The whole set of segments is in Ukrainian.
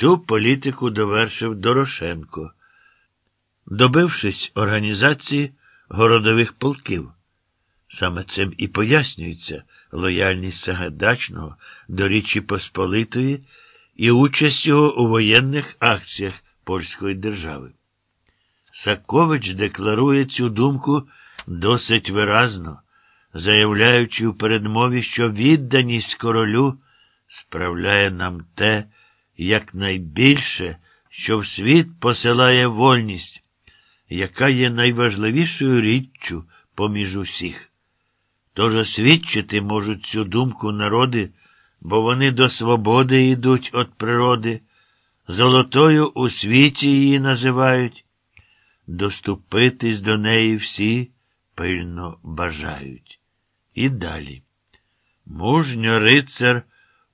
Цю політику довершив Дорошенко, добившись організації городових полків. Саме цим і пояснюється лояльність Сагайдачного до Річі Посполитої і участь його у воєнних акціях польської держави. Сакович декларує цю думку досить виразно, заявляючи у передмові, що відданість королю справляє нам те, як найбільше, що в світ посилає вольність, яка є найважливішою річчю поміж усіх. Тож освідчити можуть цю думку народи, бо вони до свободи йдуть від природи, золотою у світі її називають, доступитись до неї всі пильно бажають. І далі. Мужньо рицар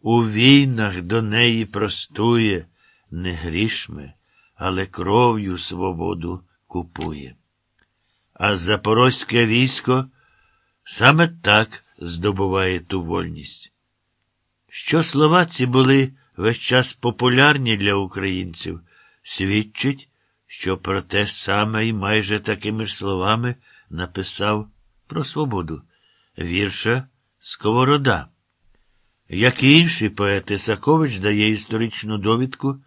у війнах до неї простує, не грішми, але кров'ю свободу купує. А запорозьке військо саме так здобуває ту вольність. Що слова ці були весь час популярні для українців, свідчить, що про те саме і майже такими ж словами написав про свободу вірша Сковорода. Як і інші поети, Сакович дає історичну довідку,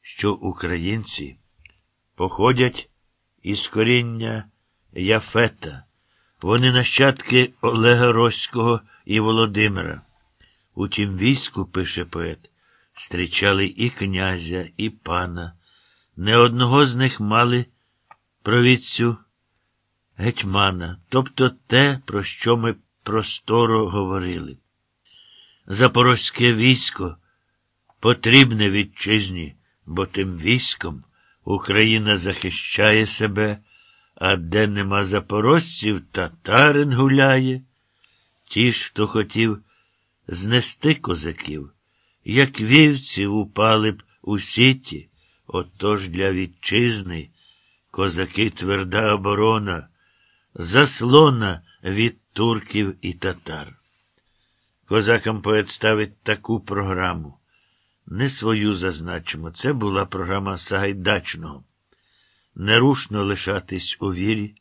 що українці походять із коріння Яфета. Вони нащадки Олега Роського і Володимира. У тім війську, пише поет, зустрічали і князя, і пана. Не одного з них мали провідцю гетьмана, тобто те, про що ми просторо говорили. Запорозьке військо потрібне вітчизні, бо тим військом Україна захищає себе, а де нема запорожців, татарин гуляє. Ті ж, хто хотів знести козаків, як вівці упали б у сіті, отож для вітчизни козаки тверда оборона, заслона від турків і татар. Козакам поет ставить таку програму. Не свою зазначимо. Це була програма Сагайдачного. Нерушно лишатись у вірі,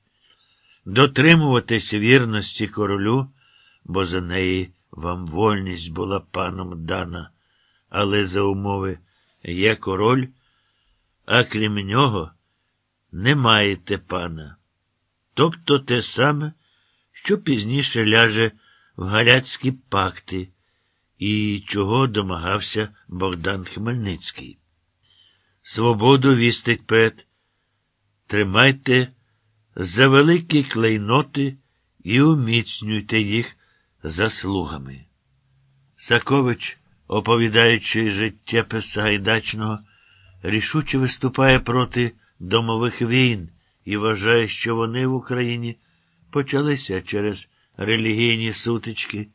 дотримуватись вірності королю, бо за неї вам вольність була паном дана, але за умови є король, а крім нього не маєте пана. Тобто те саме, що пізніше ляже в галяцькі пакти, і чого домагався Богдан Хмельницький. Свободу вістить Пет. Тримайте за великі клейноти і уміцнюйте їх заслугами. Сакович, оповідаючи життя Писайдачного, рішуче виступає проти домових війн і вважає, що вони в Україні почалися через релігійні сутички,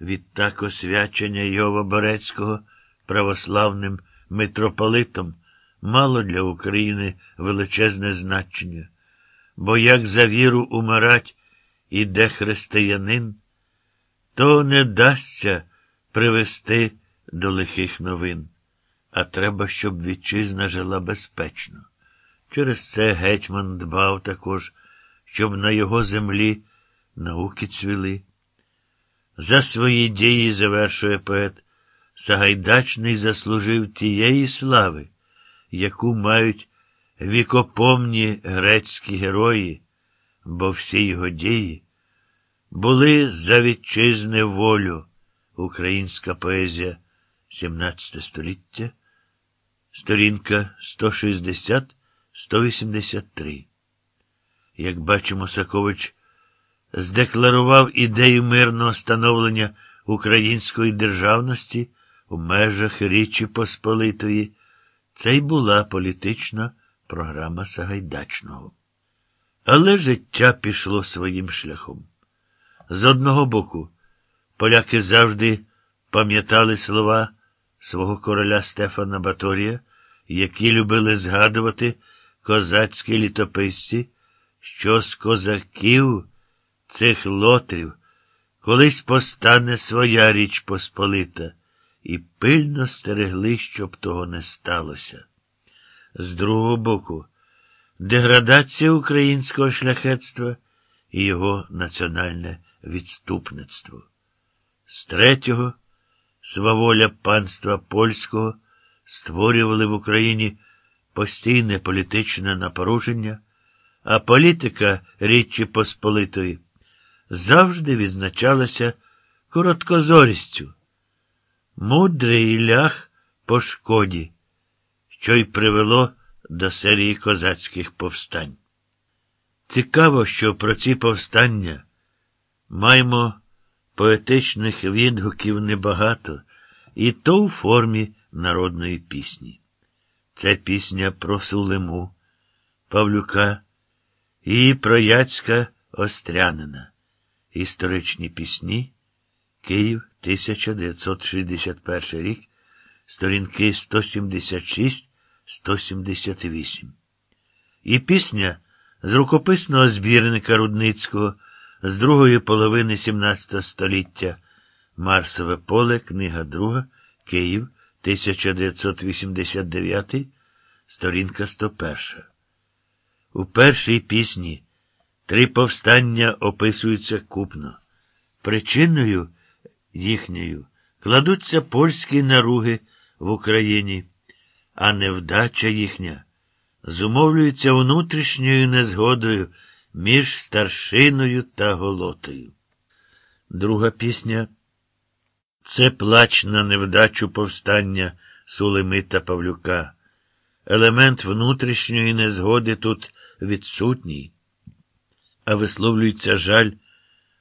відтак освячення Йова Борецького православним митрополитом мало для України величезне значення, бо як за віру умирать іде християнин, то не дасться привести до лихих новин, а треба, щоб вітчизна жила безпечно. Через це гетьман дбав також, щоб на його землі науки цвіли. За свої дії завершує поет, Сагайдачний заслужив тієї слави, яку мають вікопомні грецькі герої, бо всі його дії були за вітчизни волю. Українська поезія 17 століття, сторінка 160-183. Як бачимо, Сакович здекларував ідею мирного становлення української державності в межах Річі Посполитої. Це й була політична програма Сагайдачного. Але життя пішло своїм шляхом. З одного боку, поляки завжди пам'ятали слова свого короля Стефана Баторія, які любили згадувати козацькі літописці, що з козаків цих лотрів колись постане своя річ Посполита, і пильно стерегли, щоб того не сталося. З другого боку, деградація українського шляхетства і його національне відступництво. З третього, сваволя панства польського створювали в Україні постійне політичне напорушення, а політика Річчі Посполитої завжди відзначалася короткозорістю, мудрий лях по шкоді, що й привело до серії козацьких повстань. Цікаво, що про ці повстання маємо поетичних відгуків небагато, і то у формі народної пісні. Це пісня про Сулиму, Павлюка і про Яцька Острянина. Історичні пісні Київ 1961 рік, сторінки 176-178. І пісня з рукописного збірника Рудницького з другої половини XVII століття Марсове поле, книга 2, Київ 1989, сторінка 101. У першій пісні три повстання описуються купно. Причиною їхньою кладуться польські наруги в Україні, а невдача їхня зумовлюється внутрішньою незгодою між старшиною та голотою. Друга пісня це плач на невдачу повстання Сулими та Павлюка. Елемент внутрішньої незгоди тут відсутній, а висловлюється жаль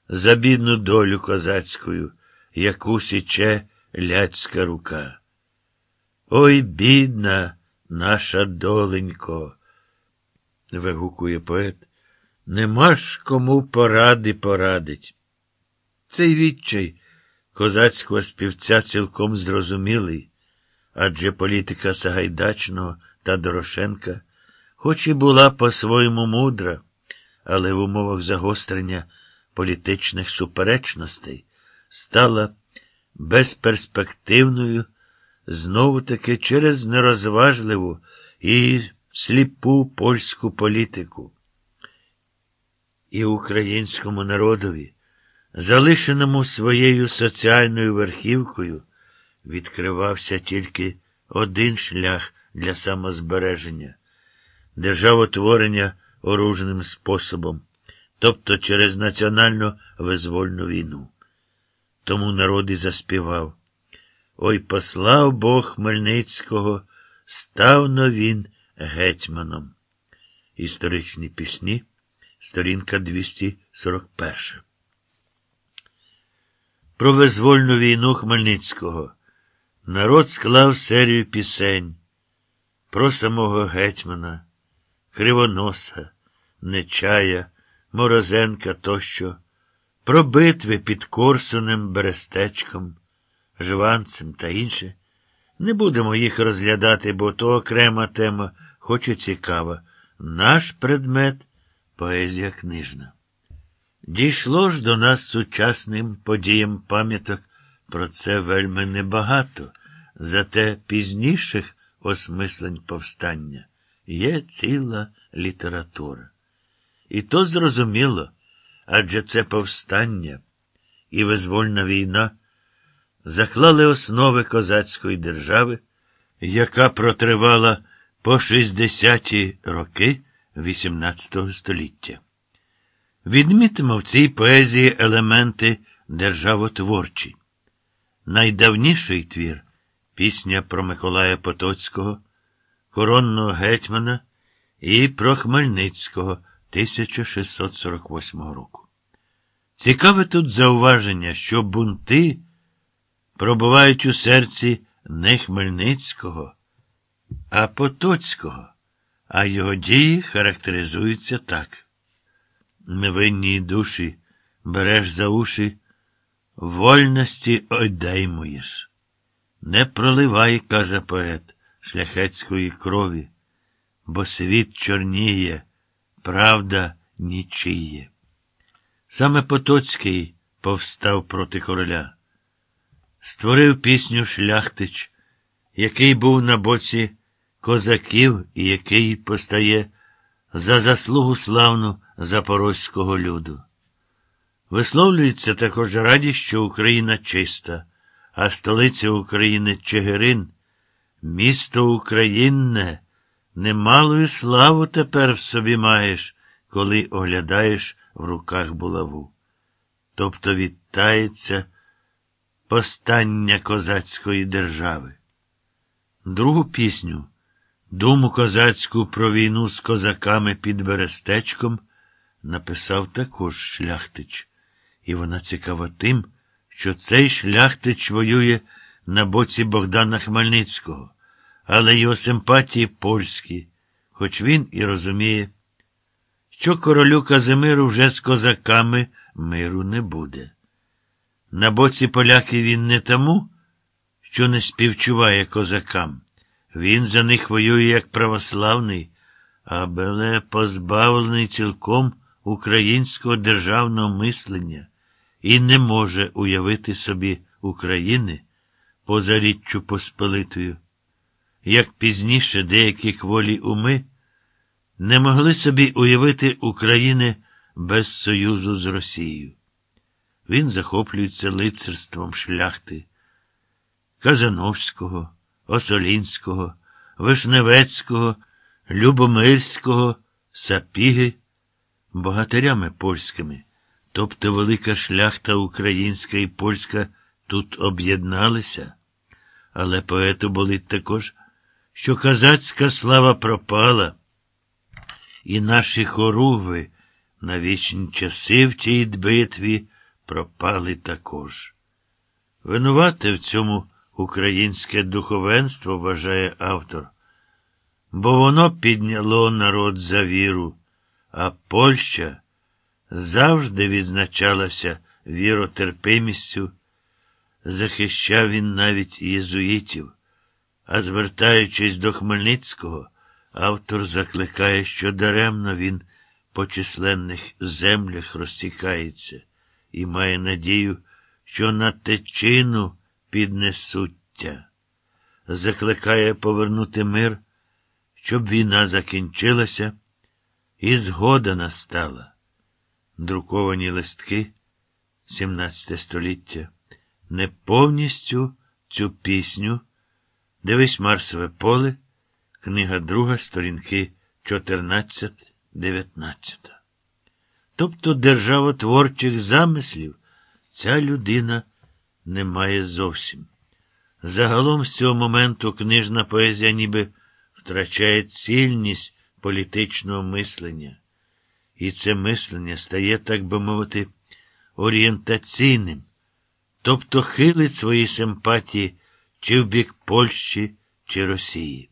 за бідну долю козацькою, яку січе ляцька рука. Ой, бідна наша доленько, вигукує поет, нема ж кому поради порадить. Цей відчай козацького співця цілком зрозумілий, адже політика Сагайдачного та Дорошенка, хоч і була по-своєму мудра, але в умовах загострення політичних суперечностей стала безперспективною знову таки через нерозважливу і сліпу польську політику. І українському народові, залишеному своєю соціальною верхівкою, відкривався тільки один шлях для самозбереження державотворення оружним способом, тобто через національно визвольну війну. Тому народ і заспівав. Ой послав Бог Хмельницького, ставно він гетьманом. Історичні пісні, сторінка 241. Про визвольну війну Хмельницького народ склав серію пісень про самого гетьмана, Кривоноса, Нечая, Морозенка тощо, про битви під Корсунем, Берестечком, Жванцем та інше. Не будемо їх розглядати, бо то окрема тема, хоч і цікава. Наш предмет поезія книжна. Дійшло ж до нас сучасним подіям пам'яток про це вельми небагато, зате пізніших осмислень повстання є ціла література. І то зрозуміло, адже це повстання і визвольна війна заклали основи козацької держави, яка протривала по 60-ті роки XVIII століття. Відмітимо в цій поезії елементи державотворчі. Найдавніший твір пісня про Миколая Потоцького, коронного гетьмана і про Хмельницького 1648 року. Цікаве тут зауваження, що бунти пробувають у серці не Хмельницького, а Потоцького, а його дії характеризуються так. Невинні душі береш за уші, вольності одеймуєш. Не проливай, каже поет, шляхетської крові, бо світ чорніє, правда нічиє. Саме Потоцький повстав проти короля. створив пісню Шляхтич, який був на боці козаків і який постає за заслугу славну запорозького люду. Висловлюється також радість, що Україна чиста, а столиця України Чигирин, місто Українне, немалою славу тепер в собі маєш, коли оглядаєш в руках булаву. Тобто вітається постання козацької держави. Другу пісню, думу козацьку про війну з козаками під Берестечком, написав також шляхтич, і вона цікава тим, що цей шляхтич воює на боці Богдана Хмельницького, але його симпатії польські, хоч він і розуміє, що королю Казимиру вже з козаками миру не буде. На боці поляки він не тому, що не співчуває козакам. Він за них воює як православний, а беле позбавлений цілком українського державного мислення і не може уявити собі України поза річчю Посполитою. Як пізніше деякі кволі уми не могли собі уявити України без союзу з Росією. Він захоплюється лицарством шляхти Казановського, Осолінського, Вишневецького, Любомирського, Сапіги, богатирями польськими, тобто велика шляхта українська і польська тут об'єдналися. Але поету болить також, що казацька слава пропала, і наші хоругви на вічні часи в тій битві пропали також. Винувате в цьому українське духовенство, вважає автор, бо воно підняло народ за віру, а Польща завжди відзначалася віротерпимістю, захищав він навіть єзуїтів, а звертаючись до Хмельницького, автор закликає, що даремно він по численних землях розтікається і має надію, що на течину піднесуття. Закликає повернути мир, щоб війна закінчилася, і згода настала. Друковані листки 17 століття. Не повністю цю пісню. Дивись Марсове поле, книга друга, сторінки 14. 19. Тобто державотворчих замислів ця людина не має зовсім. Загалом з цього моменту книжна поезія ніби втрачає цільність політичного мислення, і це мислення стає, так би мовити, орієнтаційним, тобто хилить свої симпатії чи в бік Польщі, чи Росії.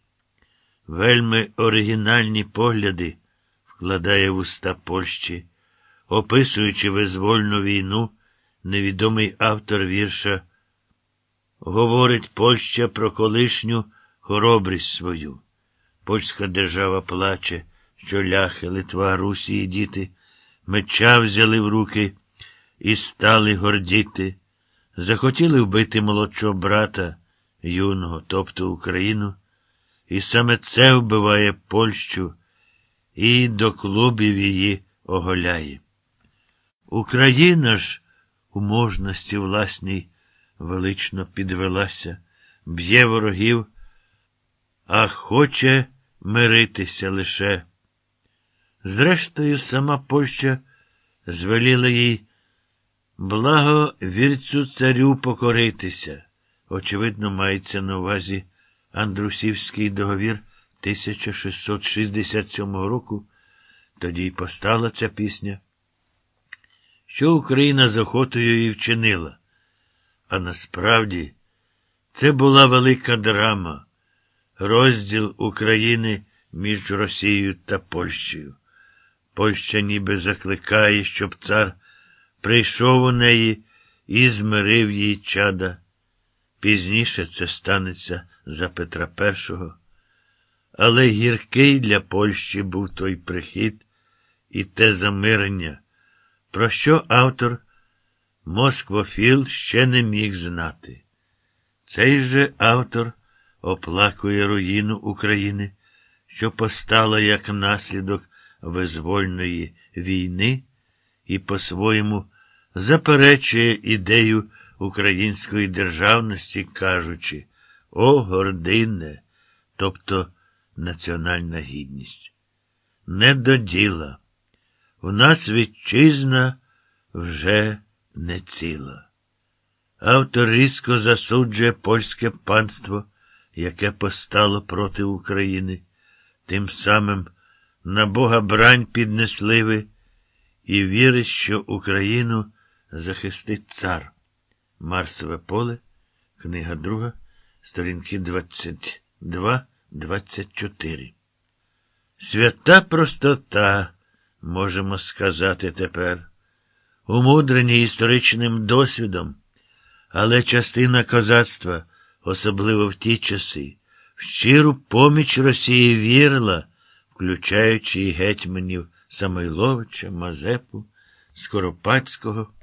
Вельми оригінальні погляди вкладає в уста Польщі, описуючи визвольну війну, невідомий автор вірша, говорить Польща про колишню хоробрість свою. Польська держава плаче, що ляхи, Литва, Русі і діти меча взяли в руки і стали гордіти, захотіли вбити молодшого брата, юного, тобто Україну, і саме це вбиває Польщу і до клубів її оголяє. Україна ж у можності власній велично підвелася, б'є ворогів, а хоче миритися лише. Зрештою, сама Польща звеліла їй благо вірцю царю покоритися. Очевидно, мається на увазі Андрусівський договір 1667 року, тоді й постала ця пісня, що Україна з охотою і вчинила. А насправді це була велика драма, розділ України між Росією та Польщею. Польща ніби закликає, щоб цар прийшов у неї і змирив її чада. Пізніше це станеться за Петра І. Але гіркий для Польщі був той прихід і те замирення, про що автор Москвофіл ще не міг знати. Цей же автор оплакує руїну України, що постала як наслідок визвольної війни і по-своєму заперечує ідею української державності, кажучи О, гординне, тобто національна гідність. Не до діла. В нас вітчизна вже не ціла. Автор різко засуджує польське панство, яке постало проти України, тим самим на Бога брань піднесливи і вірить, що Україну захистить цар. Марсове поле, книга 2, сторінки 22-24. Свята простота, можемо сказати тепер, умудрені історичним досвідом, але частина козацтва, особливо в ті часи, в щиру поміч Росії вірила, включаючи і гетьманів Самойловича, Мазепу, Скоропадського.